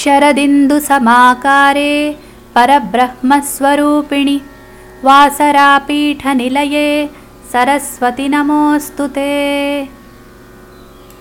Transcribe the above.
शरदिन्दुसमाकारे परब्रह्मस्वरूपिणि। वासरापीठनिलये सरस्वति नमोऽस्तु ते।